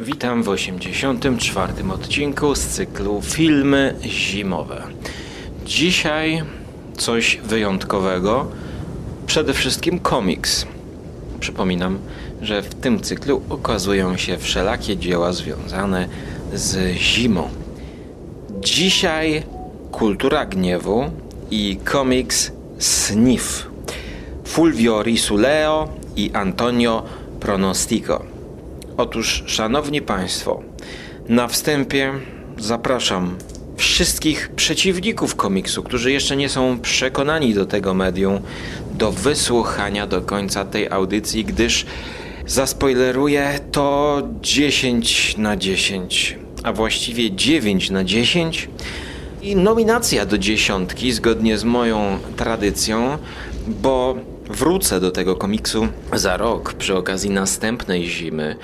Witam w 84. odcinku z cyklu Filmy Zimowe. Dzisiaj coś wyjątkowego, przede wszystkim komiks. Przypominam, że w tym cyklu ukazują się wszelakie dzieła związane z zimą. Dzisiaj kultura gniewu i komiks Sniff. Fulvio Risuleo i Antonio Pronostico. Otóż, szanowni państwo, na wstępie zapraszam wszystkich przeciwników komiksu, którzy jeszcze nie są przekonani do tego medium, do wysłuchania do końca tej audycji, gdyż zaspoileruję to 10 na 10, a właściwie 9 na 10. I nominacja do dziesiątki, zgodnie z moją tradycją, bo wrócę do tego komiksu za rok przy okazji następnej zimy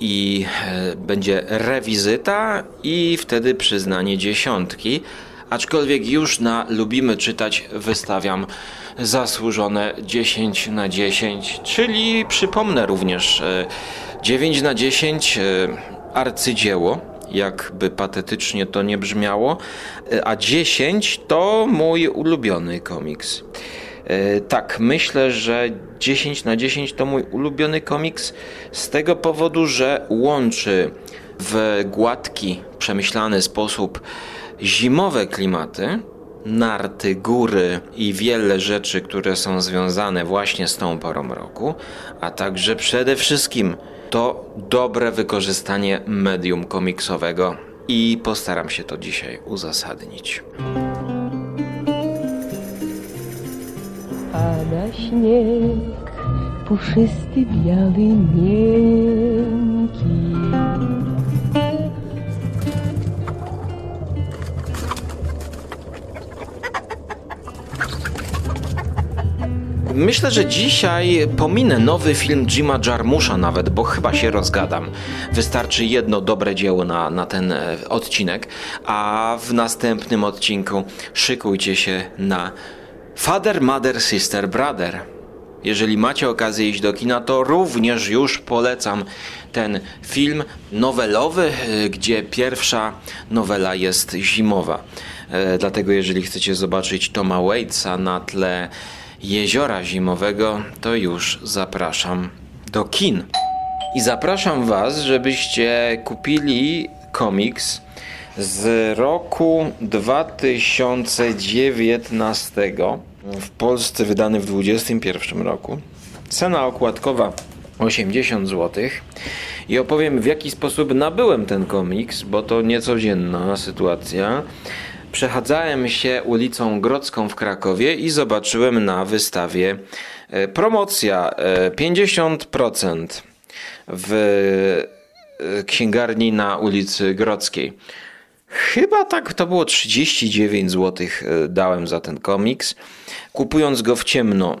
i e, będzie rewizyta i wtedy przyznanie dziesiątki. Aczkolwiek już na lubimy czytać wystawiam zasłużone 10 na 10, czyli przypomnę również 9 e, na 10 e, arcydzieło, jakby patetycznie to nie brzmiało, a 10 to mój ulubiony komiks. E, tak, myślę, że 10 na 10 to mój ulubiony komiks z tego powodu, że łączy w gładki, przemyślany sposób zimowe klimaty, narty, góry i wiele rzeczy, które są związane właśnie z tą porą roku, a także przede wszystkim to dobre wykorzystanie medium komiksowego i postaram się to dzisiaj uzasadnić. Pada śnieg, puszysty, biały, miękki. Myślę, że dzisiaj pominę nowy film Jima Jarmusza nawet, bo chyba się rozgadam. Wystarczy jedno dobre dzieło na, na ten e, odcinek, a w następnym odcinku szykujcie się na Father, Mother, Sister, Brother. Jeżeli macie okazję iść do kina, to również już polecam ten film nowelowy, e, gdzie pierwsza nowela jest zimowa. E, dlatego jeżeli chcecie zobaczyć Toma Waitsa na tle jeziora zimowego, to już zapraszam do kin. I zapraszam Was, żebyście kupili komiks z roku 2019 w Polsce wydany w 2021 roku. Cena okładkowa 80 zł. I opowiem w jaki sposób nabyłem ten komiks, bo to niecodzienna sytuacja. Przechadzałem się ulicą Grodzką w Krakowie i zobaczyłem na wystawie e, promocja 50% e, w e, księgarni na ulicy Grodzkiej. Chyba tak to było 39 zł dałem za ten komiks, kupując go w ciemno.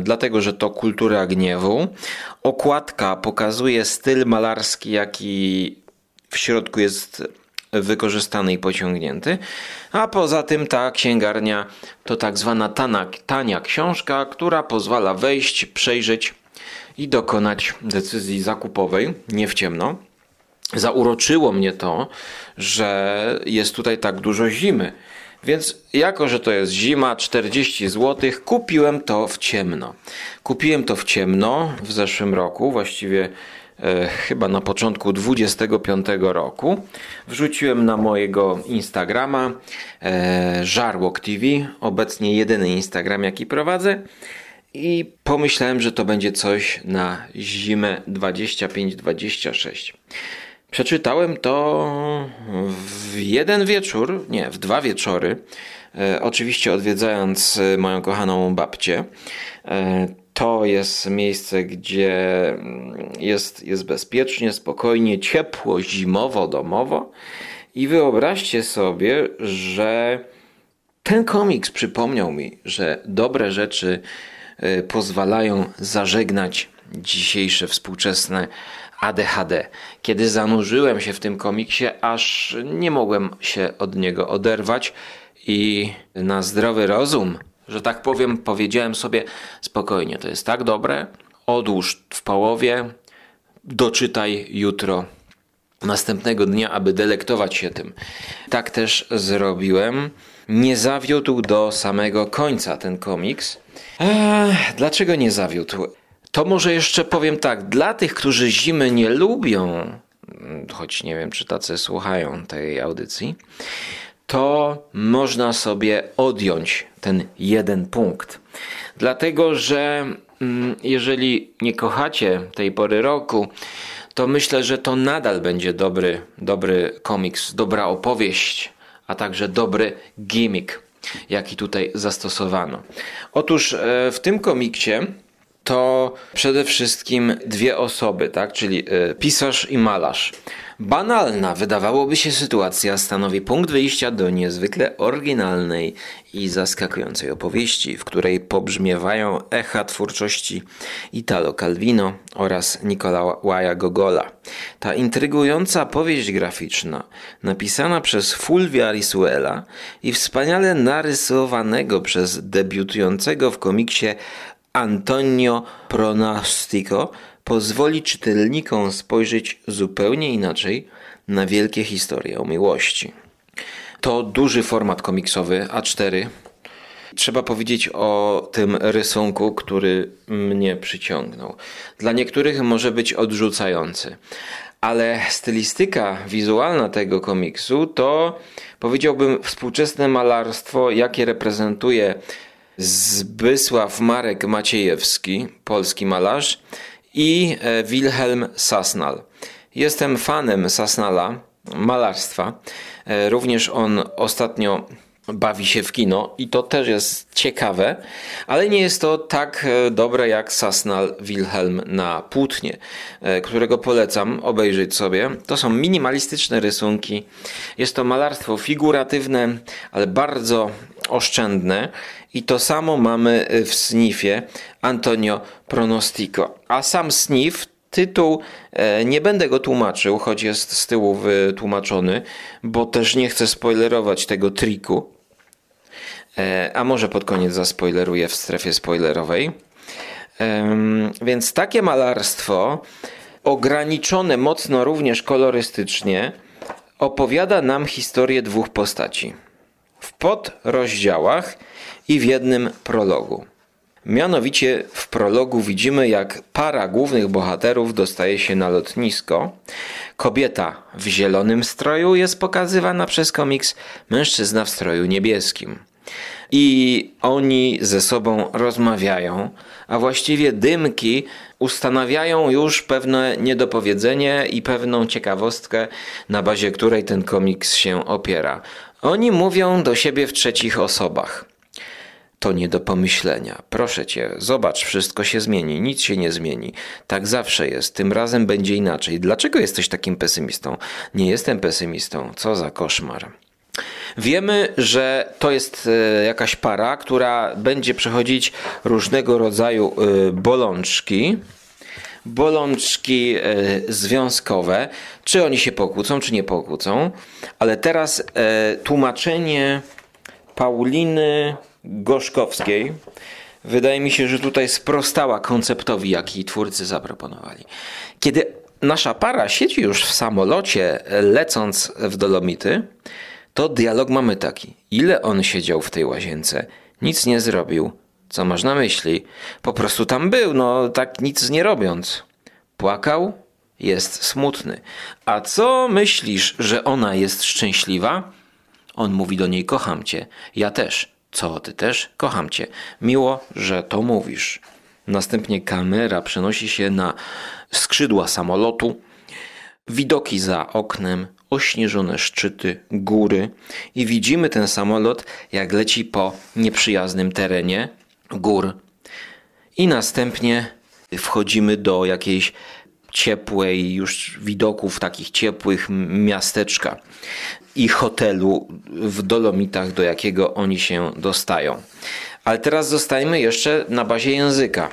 Dlatego, że to kultura gniewu. Okładka pokazuje styl malarski, jaki w środku jest wykorzystany i pociągnięty. A poza tym ta księgarnia to tak zwana tana, tania książka, która pozwala wejść, przejrzeć i dokonać decyzji zakupowej, nie w ciemno. Zauroczyło mnie to, że jest tutaj tak dużo zimy. Więc jako, że to jest zima, 40 zł, kupiłem to w ciemno. Kupiłem to w ciemno w zeszłym roku, właściwie e, chyba na początku 25 roku. Wrzuciłem na mojego Instagrama e, Żarłok TV, obecnie jedyny Instagram jaki prowadzę. I pomyślałem, że to będzie coś na zimę 25-26. Przeczytałem to w jeden wieczór, nie, w dwa wieczory. E, oczywiście odwiedzając moją kochaną babcię. E, to jest miejsce, gdzie mm, jest, jest bezpiecznie, spokojnie, ciepło, zimowo, domowo. I wyobraźcie sobie, że ten komiks przypomniał mi, że dobre rzeczy e, pozwalają zażegnać dzisiejsze współczesne ADHD. Kiedy zanurzyłem się w tym komiksie, aż nie mogłem się od niego oderwać i na zdrowy rozum, że tak powiem, powiedziałem sobie spokojnie, to jest tak dobre, odłóż w połowie, doczytaj jutro następnego dnia, aby delektować się tym. Tak też zrobiłem. Nie zawiódł do samego końca ten komiks. Eee, dlaczego nie zawiódł? To może jeszcze powiem tak, dla tych, którzy zimy nie lubią, choć nie wiem, czy tacy słuchają tej audycji, to można sobie odjąć ten jeden punkt. Dlatego, że mm, jeżeli nie kochacie tej pory roku, to myślę, że to nadal będzie dobry, dobry komiks, dobra opowieść, a także dobry gimmick, jaki tutaj zastosowano. Otóż e, w tym komiksie to przede wszystkim dwie osoby, tak? czyli e, pisarz i malarz. Banalna, wydawałoby się sytuacja, stanowi punkt wyjścia do niezwykle oryginalnej i zaskakującej opowieści, w której pobrzmiewają echa twórczości Italo Calvino oraz Nicolaja Gogola. Ta intrygująca powieść graficzna, napisana przez Fulvia Risuela i wspaniale narysowanego przez debiutującego w komiksie Antonio Pronostico pozwoli czytelnikom spojrzeć zupełnie inaczej na wielkie historie o miłości. To duży format komiksowy A4. Trzeba powiedzieć o tym rysunku, który mnie przyciągnął. Dla niektórych może być odrzucający, ale stylistyka wizualna tego komiksu to powiedziałbym współczesne malarstwo, jakie reprezentuje Zbysław Marek Maciejewski, polski malarz, i e, Wilhelm Sasnal. Jestem fanem Sasnala, malarstwa. E, również on ostatnio bawi się w kino i to też jest ciekawe, ale nie jest to tak e, dobre jak Sasnal Wilhelm na płótnie, którego polecam obejrzeć sobie. To są minimalistyczne rysunki. Jest to malarstwo figuratywne, ale bardzo oszczędne i to samo mamy w snifie Antonio Pronostico. A sam snif tytuł e, nie będę go tłumaczył, choć jest z tyłu wytłumaczony, bo też nie chcę spoilerować tego triku. E, a może pod koniec zaspoileruję w strefie spoilerowej. Więc takie malarstwo, ograniczone mocno również kolorystycznie, opowiada nam historię dwóch postaci w podrozdziałach i w jednym prologu. Mianowicie w prologu widzimy, jak para głównych bohaterów dostaje się na lotnisko. Kobieta w zielonym stroju jest pokazywana przez komiks, mężczyzna w stroju niebieskim. I oni ze sobą rozmawiają, a właściwie dymki ustanawiają już pewne niedopowiedzenie i pewną ciekawostkę, na bazie której ten komiks się opiera. Oni mówią do siebie w trzecich osobach. To nie do pomyślenia. Proszę cię, zobacz, wszystko się zmieni, nic się nie zmieni. Tak zawsze jest, tym razem będzie inaczej. Dlaczego jesteś takim pesymistą? Nie jestem pesymistą, co za koszmar. Wiemy, że to jest e, jakaś para, która będzie przechodzić różnego rodzaju e, bolączki bolączki e, związkowe, czy oni się pokłócą, czy nie pokłócą. Ale teraz e, tłumaczenie Pauliny Gorzkowskiej wydaje mi się, że tutaj sprostała konceptowi, jaki twórcy zaproponowali. Kiedy nasza para siedzi już w samolocie, lecąc w Dolomity, to dialog mamy taki. Ile on siedział w tej łazience? Nic nie zrobił. Co masz na myśli? Po prostu tam był, no tak nic nie robiąc. Płakał? Jest smutny. A co myślisz, że ona jest szczęśliwa? On mówi do niej: Kocham cię. Ja też. Co, ty też? Kocham cię. Miło, że to mówisz. Następnie kamera przenosi się na skrzydła samolotu. Widoki za oknem, ośnieżone szczyty, góry i widzimy ten samolot, jak leci po nieprzyjaznym terenie gór. I następnie wchodzimy do jakiejś ciepłej, już widoków takich ciepłych miasteczka i hotelu w Dolomitach, do jakiego oni się dostają. Ale teraz zostajemy jeszcze na bazie języka.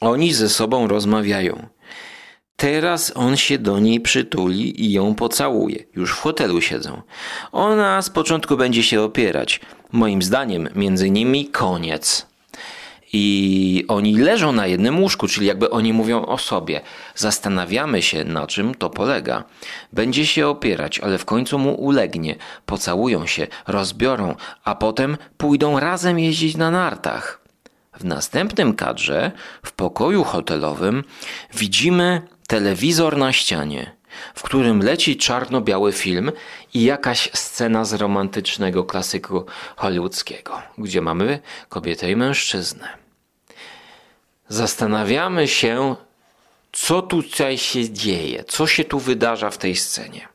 Oni ze sobą rozmawiają. Teraz on się do niej przytuli i ją pocałuje. Już w hotelu siedzą. Ona z początku będzie się opierać. Moim zdaniem między nimi koniec. I oni leżą na jednym łóżku, czyli jakby oni mówią o sobie. Zastanawiamy się, na czym to polega. Będzie się opierać, ale w końcu mu ulegnie. Pocałują się, rozbiorą, a potem pójdą razem jeździć na nartach. W następnym kadrze, w pokoju hotelowym, widzimy telewizor na ścianie, w którym leci czarno-biały film i jakaś scena z romantycznego klasyku hollywoodzkiego, gdzie mamy kobietę i mężczyznę. Zastanawiamy się, co tutaj się dzieje, co się tu wydarza w tej scenie.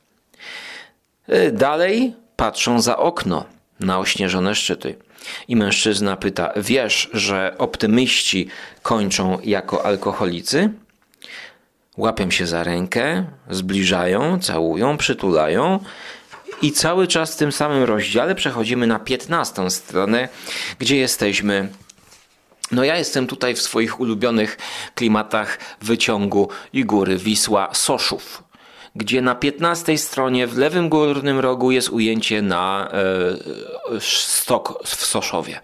Y, dalej patrzą za okno na ośnieżone szczyty. I mężczyzna pyta: Wiesz, że optymiści kończą jako alkoholicy? Łapią się za rękę, zbliżają, całują, przytulają. I cały czas w tym samym rozdziale przechodzimy na 15 stronę, gdzie jesteśmy. No, ja jestem tutaj w swoich ulubionych klimatach wyciągu i góry Wisła Soszów gdzie na 15 stronie w lewym górnym rogu jest ujęcie na e, stok w Soszowie.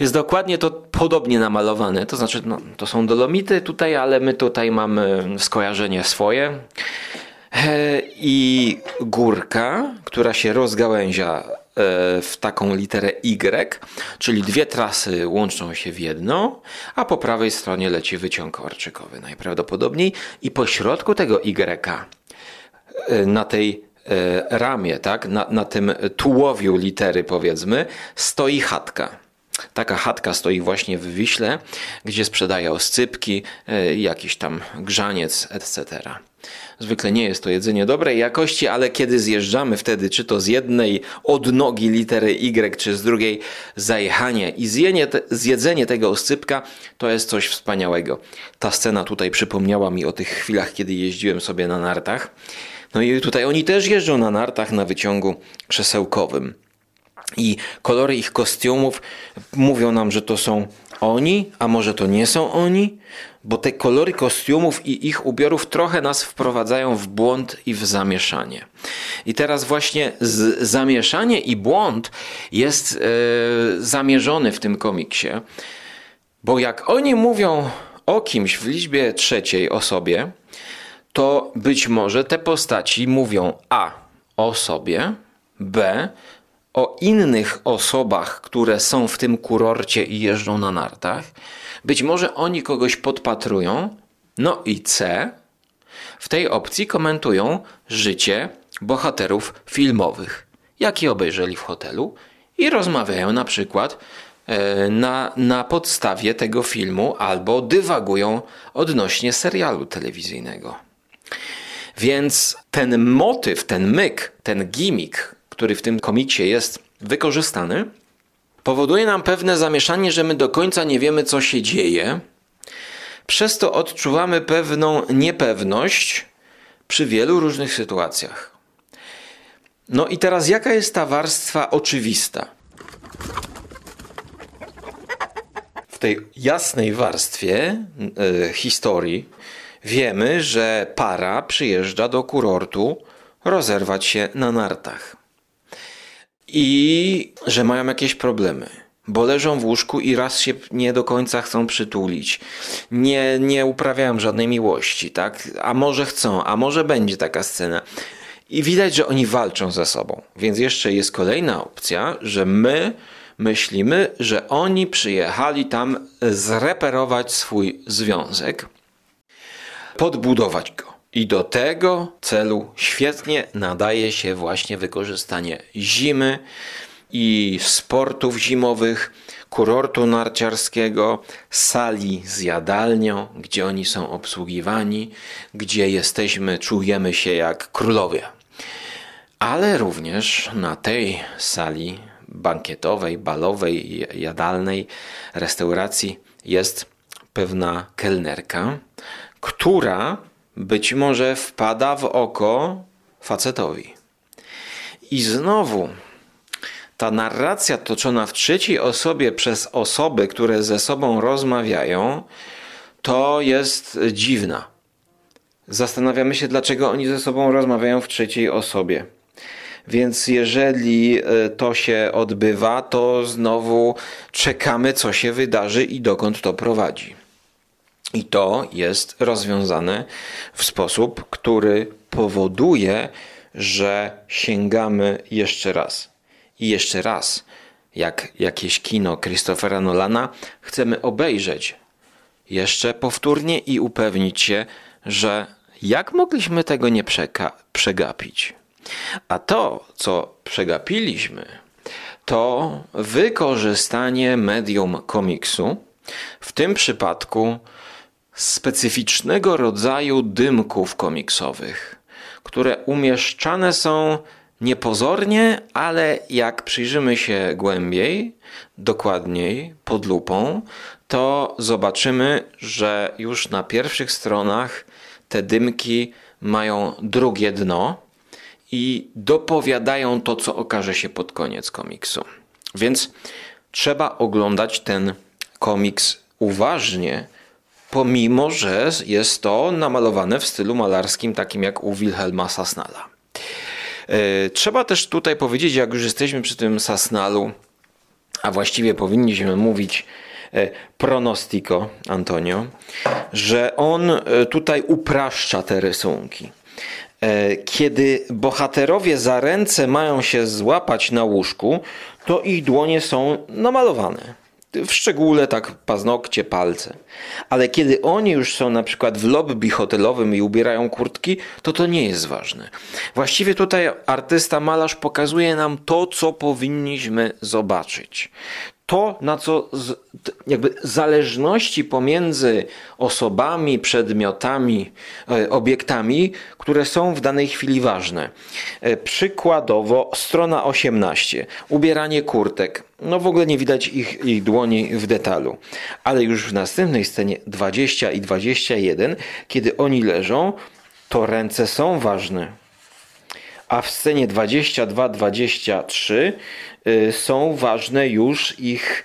Jest dokładnie to podobnie namalowane, to znaczy no, to są dolomity tutaj, ale my tutaj mamy skojarzenie swoje. E, I górka, która się rozgałęzia e, w taką literę Y, czyli dwie trasy łączą się w jedno, a po prawej stronie leci wyciąg orczykowy najprawdopodobniej i po środku tego Y na tej e, ramię, tak, na, na tym tułowiu litery powiedzmy, stoi chatka. Taka chatka stoi właśnie w Wiśle, gdzie sprzedaje oscypki, e, jakiś tam grzaniec, etc. Zwykle nie jest to jedzenie dobrej jakości, ale kiedy zjeżdżamy wtedy, czy to z jednej odnogi litery Y, czy z drugiej zajechanie i zjenie te, zjedzenie tego oscypka, to jest coś wspaniałego. Ta scena tutaj przypomniała mi o tych chwilach, kiedy jeździłem sobie na nartach no i tutaj oni też jeżdżą na nartach na wyciągu krzesełkowym. I kolory ich kostiumów mówią nam, że to są oni, a może to nie są oni, bo te kolory kostiumów i ich ubiorów trochę nas wprowadzają w błąd i w zamieszanie. I teraz właśnie zamieszanie i błąd jest yy, zamierzony w tym komiksie, bo jak oni mówią o kimś w liczbie trzeciej osobie, to być może te postaci mówią A o sobie, B o innych osobach, które są w tym kurorcie i jeżdżą na nartach. Być może oni kogoś podpatrują. No i C w tej opcji komentują życie bohaterów filmowych, jakie obejrzeli w hotelu i rozmawiają na przykład e, na, na podstawie tego filmu albo dywagują odnośnie serialu telewizyjnego. Więc ten motyw, ten myk, ten gimmick, który w tym komiksie jest wykorzystany, powoduje nam pewne zamieszanie, że my do końca nie wiemy, co się dzieje. Przez to odczuwamy pewną niepewność przy wielu różnych sytuacjach. No i teraz, jaka jest ta warstwa oczywista? W tej jasnej warstwie y, historii Wiemy, że para przyjeżdża do kurortu rozerwać się na nartach. I że mają jakieś problemy bo leżą w łóżku i raz się nie do końca chcą przytulić. Nie, nie uprawiają żadnej miłości, tak? A może chcą, a może będzie taka scena. I widać, że oni walczą ze sobą. Więc jeszcze jest kolejna opcja, że my myślimy, że oni przyjechali tam zreperować swój związek podbudować go. I do tego celu świetnie nadaje się właśnie wykorzystanie zimy i sportów zimowych, kurortu narciarskiego, sali z jadalnią, gdzie oni są obsługiwani, gdzie jesteśmy, czujemy się jak królowie. Ale również na tej sali bankietowej, balowej, jadalnej restauracji jest pewna kelnerka, która być może wpada w oko facetowi. I znowu ta narracja toczona w trzeciej osobie przez osoby, które ze sobą rozmawiają, to jest dziwna. Zastanawiamy się, dlaczego oni ze sobą rozmawiają w trzeciej osobie. Więc jeżeli e, to się odbywa, to znowu czekamy, co się wydarzy i dokąd to prowadzi. I to jest rozwiązane w sposób, który powoduje, że sięgamy jeszcze raz. I jeszcze raz, jak jakieś kino Christophera Nolana, chcemy obejrzeć jeszcze powtórnie i upewnić się, że jak mogliśmy tego nie przegapić. A to, co przegapiliśmy, to wykorzystanie medium komiksu, w tym przypadku specyficznego rodzaju dymków komiksowych, które umieszczane są niepozornie, ale jak przyjrzymy się głębiej, dokładniej, pod lupą, to zobaczymy, że już na pierwszych stronach te dymki mają drugie dno i dopowiadają to, co okaże się pod koniec komiksu. Więc trzeba oglądać ten komiks uważnie, pomimo że jest to namalowane w stylu malarskim, takim jak u Wilhelma Sasnala. E, trzeba też tutaj powiedzieć, jak już jesteśmy przy tym Sasnalu, a właściwie powinniśmy mówić e, pronostico Antonio, że on e, tutaj upraszcza te rysunki. Kiedy bohaterowie za ręce mają się złapać na łóżku, to ich dłonie są namalowane w szczególe tak paznokcie, palce. Ale kiedy oni już są na przykład w lobby hotelowym i ubierają kurtki, to to nie jest ważne. Właściwie tutaj artysta, malarz pokazuje nam to, co powinniśmy zobaczyć to, na co z, jakby zależności pomiędzy osobami, przedmiotami, e, obiektami, które są w danej chwili ważne. E, przykładowo strona 18, ubieranie kurtek. No w ogóle nie widać ich, ich dłoni w detalu. Ale już w następnej scenie 20 i 21, kiedy oni leżą, to ręce są ważne. A w scenie 22-23 Y, są ważne już ich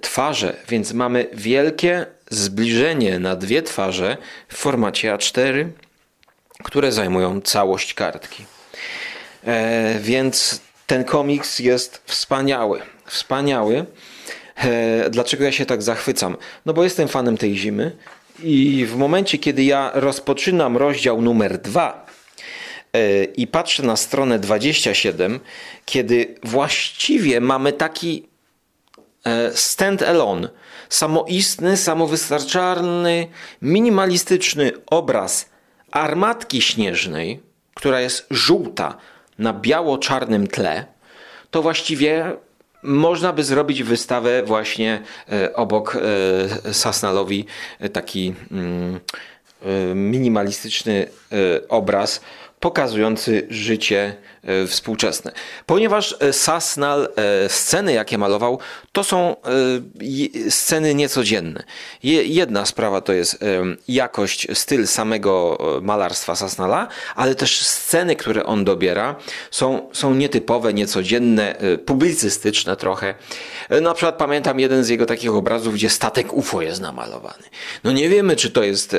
twarze, więc mamy wielkie zbliżenie na dwie twarze w formacie A4, które zajmują całość kartki. E, więc ten komiks jest wspaniały. Wspaniały. E, dlaczego ja się tak zachwycam? No bo jestem fanem tej zimy i w momencie, kiedy ja rozpoczynam rozdział numer dwa, E, i patrzę na stronę 27, kiedy właściwie mamy taki e, stand-alone, samoistny, samowystarczalny, minimalistyczny obraz armatki śnieżnej, która jest żółta na biało-czarnym tle, to właściwie można by zrobić wystawę właśnie e, obok Sasnalowi taki mm, minimalistyczny obraz pokazujący życie e, współczesne. Ponieważ e, Sasnal, e, sceny jakie malował, to są sceny niecodzienne. Jedna sprawa to jest jakość, styl samego malarstwa Sasnala, ale też sceny, które on dobiera, są, są nietypowe, niecodzienne, publicystyczne trochę. Na przykład pamiętam jeden z jego takich obrazów, gdzie statek UFO jest namalowany. No nie wiemy, czy to jest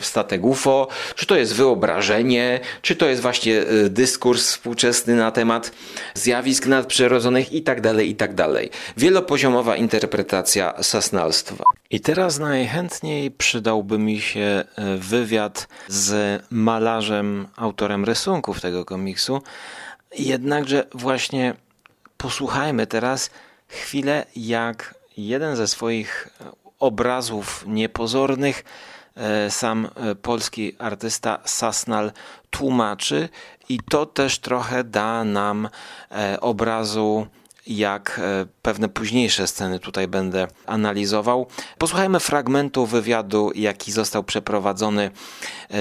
statek UFO, czy to jest wyobrażenie, czy to jest właśnie e, dyskurs współczesny na temat zjawisk nadprzyrodzonych i tak dalej, i tak. Wielopoziomowa interpretacja sasnalstwa. I teraz najchętniej przydałby mi się e, wywiad z malarzem, autorem rysunków tego komiksu. Jednakże właśnie posłuchajmy teraz chwilę, jak jeden ze swoich obrazów niepozornych E, sam e, polski artysta Sasnal tłumaczy i to też trochę da nam e, obrazu jak pewne późniejsze sceny tutaj będę analizował. Posłuchajmy fragmentu wywiadu, jaki został przeprowadzony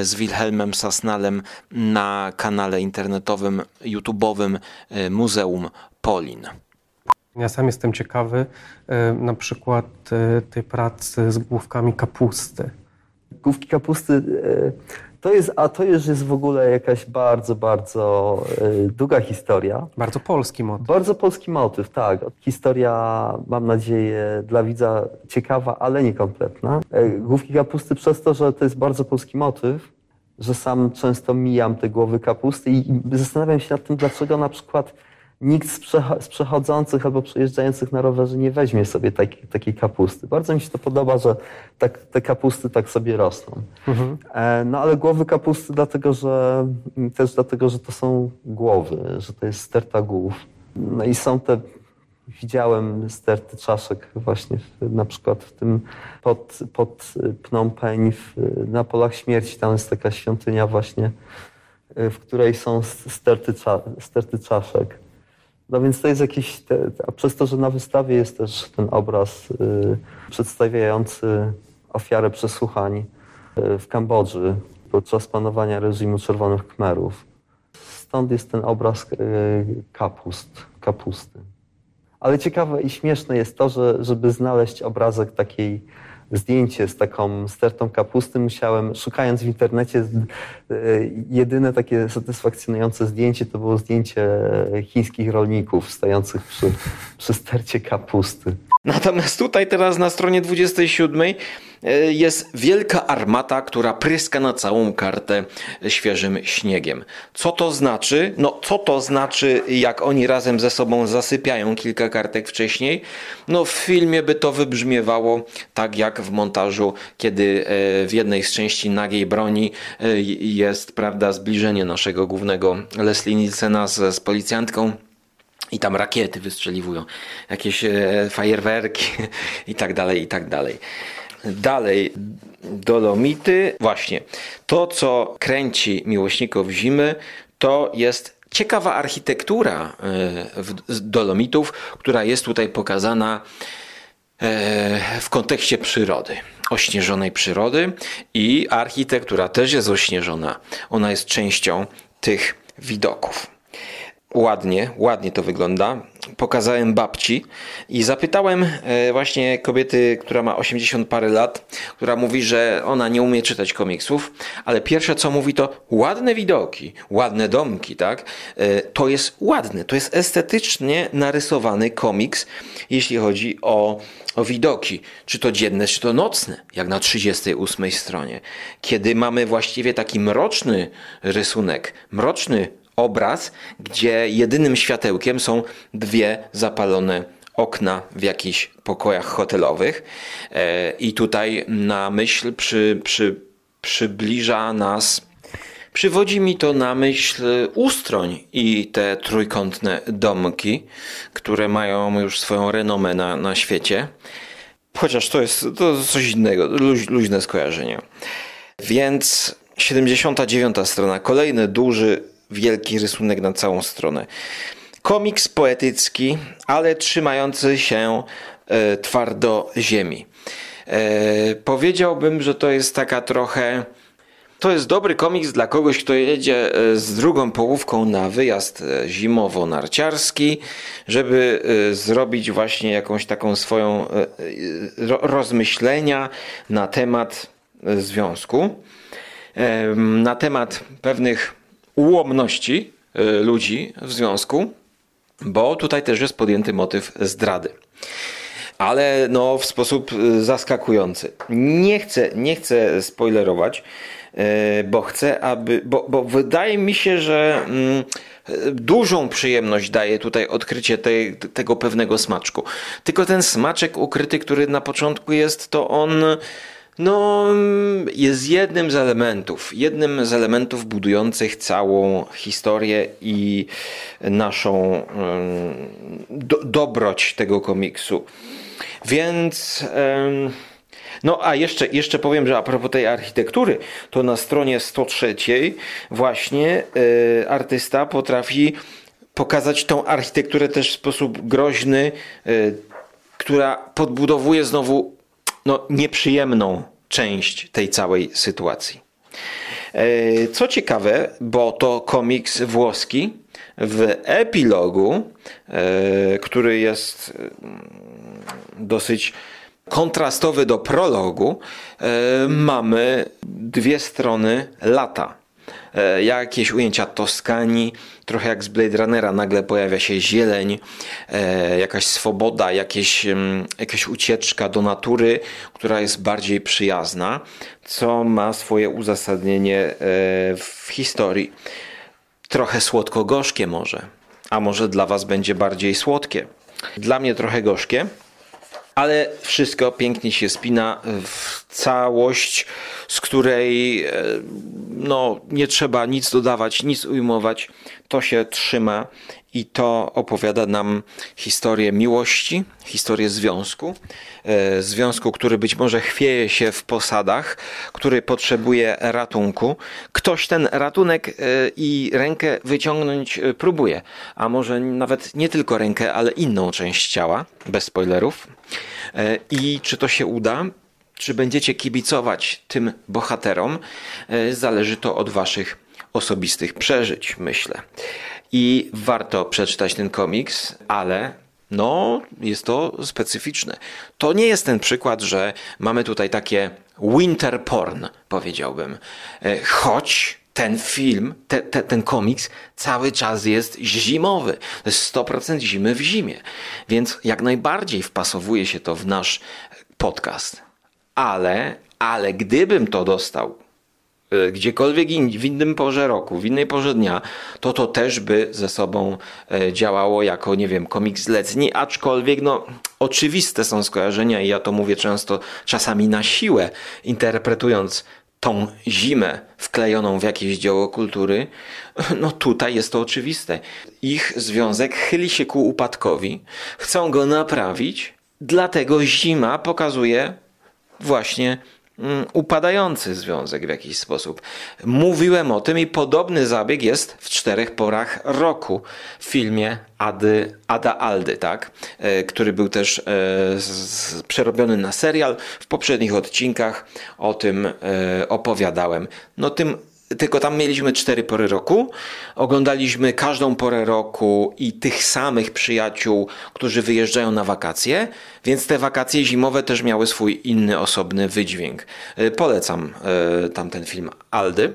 z Wilhelmem Sasnalem na kanale internetowym, YouTube'owym Muzeum Polin. Ja sam jestem ciekawy na przykład tej pracy z główkami kapusty główki kapusty e, to jest, a to już jest w ogóle jakaś bardzo, bardzo e, długa historia. Bardzo polski motyw. Bardzo polski motyw, tak. Historia, mam nadzieję, dla widza ciekawa, ale niekompletna. E, główki kapusty przez to, że to jest bardzo polski motyw, że sam często mijam te głowy kapusty i i zastanawiam się nad tym, dlaczego na przykład nikt z, przecho- z przechodzących albo przejeżdżających na rowerze nie weźmie sobie takiej, takiej kapusty. Bardzo mi się to podoba, że tak, te kapusty tak sobie rosną. E, no ale głowy kapusty dlatego, że też dlatego, że to są głowy, że to jest sterta głów. No i są te, widziałem sterty czaszek właśnie w, na przykład w tym pod, pod Phnom Penh w, na Polach Śmierci, tam jest taka świątynia właśnie, e, w której są sterty, cza, sterty czaszek. No więc to jest jakiś, te, a przez to, że na wystawie jest też ten obraz y, przedstawiający ofiarę przesłuchań y, w Kambodży podczas panowania reżimu Czerwonych Khmerów. Stąd jest ten obraz y, kapust, kapusty. Ale ciekawe i śmieszne jest to, że żeby znaleźć obrazek takiej, zdjęcie z taką stertą kapusty, musiałem, szukając w internecie, y, jedyne takie satysfakcjonujące zdjęcie to było zdjęcie chińskich rolników stojących przy, przy stercie kapusty. Natomiast tutaj teraz na stronie 27 e, jest wielka armata, która pryska na całą kartę świeżym śniegiem. Co to znaczy? No, co to znaczy, jak oni razem ze sobą zasypiają kilka kartek wcześniej? No, w filmie by to wybrzmiewało tak jak w montażu, kiedy e, w jednej z części nagiej broni e, jest, prawda, zbliżenie naszego głównego Leslie Nielsena z, z policjantką. I tam rakiety wystrzeliwują, jakieś e, fajerwerki i tak dalej, i tak dalej. Dalej, Dolomity. Właśnie, to co kręci miłośników zimy, to jest ciekawa architektura e, Dolomitów, która jest tutaj pokazana e, w kontekście przyrody, ośnieżonej przyrody i architektura też jest ośnieżona. Ona jest częścią tych widoków. Ładnie, ładnie to wygląda. Pokazałem babci i zapytałem e, właśnie kobiety, która ma 80 parę lat, która mówi, że ona nie umie czytać komiksów, ale pierwsze co mówi to ładne widoki, ładne domki, tak? E, To jest ładne, to jest estetycznie narysowany komiks, jeśli chodzi o, o widoki, czy to dzienne, czy to nocne, jak na 38 stronie, kiedy mamy właściwie taki mroczny rysunek, mroczny obraz, gdzie jedynym światełkiem są dwie zapalone okna w jakichś pokojach hotelowych. E, I tutaj na myśl przy, przy, przybliża nas, przywodzi mi to na myśl ustroń i te trójkątne domki, które mają już swoją renomę na, na świecie. Chociaż to jest, to coś innego, luź, luźne skojarzenie. Więc 79 strona, kolejny duży, wielki rysunek na całą stronę. Komiks poetycki, ale trzymający się e, twardo ziemi. E, powiedziałbym, że to jest taka trochę. To jest dobry komiks dla kogoś, kto jedzie e, z drugą połówką na wyjazd zimowo-narciarski, żeby zrobić właśnie jakąś taką swoją ro- rozmyślenia na temat związku, na temat pewnych ułomności e, ludzi w związku, bo tutaj też jest podjęty motyw zdrady. Ale no w sposób e, zaskakujący. Nie chcę, nie chcę spoilerować, e, bo chcę, aby. Bo, bo wydaje mi się, że mm, dużą przyjemność daje tutaj odkrycie tej, tego pewnego smaczku. Tylko ten smaczek ukryty, który na początku jest, to on no, jest jednym z elementów, jednym z elementów budujących całą historię i naszą do, dobroć tego komiksu. Więc. no a jeszcze, jeszcze powiem, że a propos tej architektury, to na stronie 103 właśnie e, artysta potrafi pokazać tą architekturę też w sposób groźny, e, która podbudowuje znowu no, nieprzyjemną część tej całej sytuacji. E, Co ciekawe, bo to komiks włoski, w epilogu, e, który jest mm, dosyć kontrastowy do prologu, e, mamy dwie strony lata. jakieś ujęcia Toskanii, trochę jak z Blade Runnera, nagle pojawia się zieleń, e, jakaś swoboda, jakieś, jakaś ucieczka do natury, która jest bardziej przyjazna, co ma swoje uzasadnienie e, w historii. Trochę słodko-gorzkie może, a może dla Was będzie bardziej słodkie. Dla mnie trochę gorzkie, ale wszystko pięknie się spina w całość, z której e, no, nie trzeba nic dodawać, nic ujmować. To się trzyma i to opowiada nam historię miłości, historię związku. E, związku, który być może chwieje się w posadach, który potrzebuje ratunku. Ktoś ten ratunek e, i rękę wyciągnąć próbuje, a może nawet nie tylko rękę, ale inną część ciała, bez spoilerów. I czy to się uda? Czy będziecie kibicować tym bohaterom? E, zależy to od waszych osobistych przeżyć, myślę. I warto przeczytać ten komiks, ale no, jest to specyficzne. To nie jest ten przykład, że mamy tutaj takie winter porn, powiedziałbym. E, choć ten film, te, te, ten komiks cały czas jest zimowy. To jest 100% zimy w zimie. Więc jak najbardziej wpasowuje się to w nasz podcast ale, ale gdybym to dostał gdziekolwiek w innym porze roku, w innej porze dnia, to to też by ze sobą e, działało jako, nie wiem, komiks letni, aczkolwiek no oczywiste są skojarzenia i ja to mówię często, czasami na siłę, interpretując tą zimę wklejoną w jakieś dzieło kultury, no tutaj jest to oczywiste. Ich związek chyli się ku upadkowi, chcą go naprawić, dlatego zima pokazuje właśnie upadający związek w jakiś sposób. Mówiłem o tym i podobny zabieg jest w czterech porach roku w filmie Ady, Ada Aldy, tak? E, który był też e, przerobiony na serial. W poprzednich odcinkach o tym e, opowiadałem. No tym tylko tam mieliśmy cztery pory roku. Oglądaliśmy każdą porę roku i tych samych przyjaciół, którzy wyjeżdżają na wakacje, więc te wakacje zimowe też miały swój inny, osobny wydźwięk. E, polecam e, tamten film Aldy.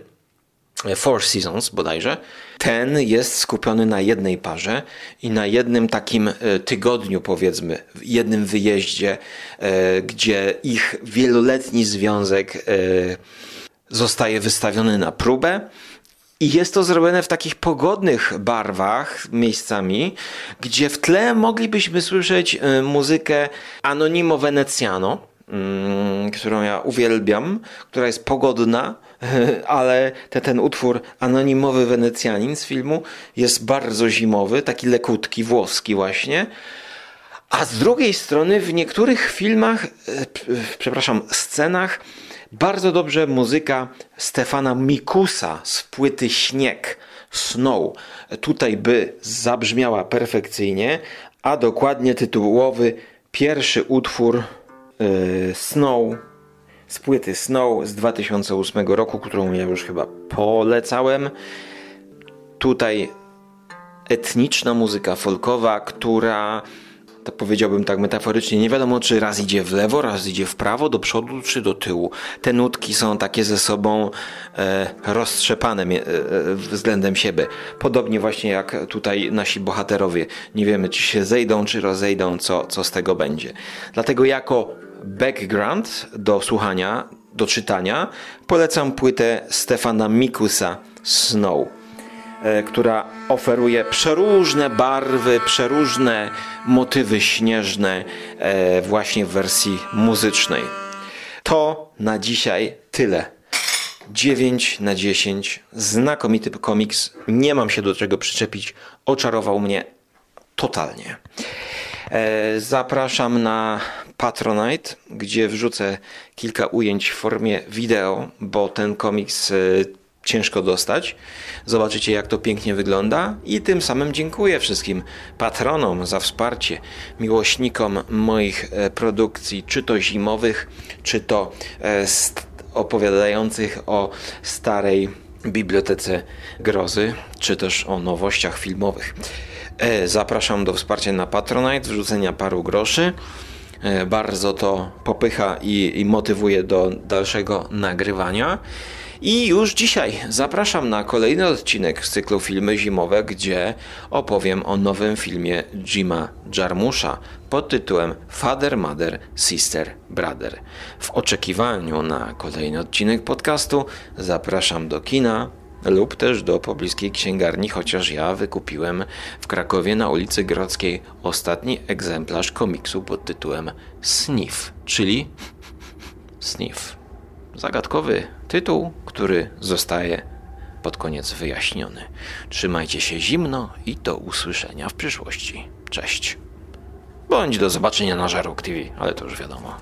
E, Four Seasons bodajże. Ten jest skupiony na jednej parze i na jednym takim tygodniu, powiedzmy, jednym wyjeździe, gdzie ich wieloletni związek zostaje wystawiony na próbę. I jest to zrobione w takich pogodnych barwach miejscami, gdzie w tle moglibyśmy słyszeć y, muzykę Anonimo Veneciano, mm, którą ja uwielbiam, która jest pogodna, ale te, ten utwór Anonimowy Wenecjanin z filmu jest bardzo zimowy, taki lekutki, włoski właśnie. A z drugiej strony w niektórych filmach, y, przepraszam, scenach bardzo dobrze muzyka Stefana Mikusa z płyty Śnieg, Snow. Tutaj by zabrzmiała perfekcyjnie, a dokładnie tytułowy pierwszy utwór yy, Snow z płyty Snow z 2008 roku, którą ja już chyba polecałem. Tutaj etniczna muzyka folkowa, która to powiedziałbym tak metaforycznie, nie wiadomo czy raz idzie w lewo, raz idzie w prawo, do przodu czy do tyłu. Te nutki są takie ze sobą e, roztrzepane e, względem siebie. Podobnie właśnie jak tutaj nasi bohaterowie. Nie wiemy czy się zejdą, czy rozejdą, co, co z tego będzie. Dlatego jako background do słuchania, do czytania polecam płytę Stefana Mikusa Snow. E, która oferuje przeróżne barwy, przeróżne motywy śnieżne e, właśnie w wersji muzycznej. To na dzisiaj tyle. 9 na 10. Znakomity komiks. Nie mam się do czego przyczepić. Oczarował mnie totalnie. E, zapraszam na Patronite, gdzie wrzucę kilka ujęć w formie wideo, bo ten komiks ciężko dostać. Zobaczycie, jak to pięknie wygląda, i tym samym dziękuję wszystkim patronom za wsparcie, miłośnikom moich e, produkcji, czy to zimowych, czy to e, opowiadających o starej bibliotece grozy, czy też o nowościach filmowych. E, zapraszam do wsparcia na Patronite, wrzucenia paru groszy. bardzo to popycha i, i motywuje do dalszego nagrywania. I już dzisiaj zapraszam na kolejny odcinek z cyklu Filmy Zimowe, gdzie opowiem o nowym filmie Jima Jarmusza pod tytułem Father, Mother, Sister, Brother. W oczekiwaniu na kolejny odcinek podcastu zapraszam do kina lub też do pobliskiej księgarni, chociaż ja wykupiłem w Krakowie na ulicy Grodzkiej ostatni egzemplarz komiksu pod tytułem Sniff, czyli Sniff zagadkowy tytuł, który zostaje pod koniec wyjaśniony. Trzymajcie się zimno i do usłyszenia w przyszłości. Cześć. Bądź do zobaczenia na Żarłok TV, ale to już wiadomo.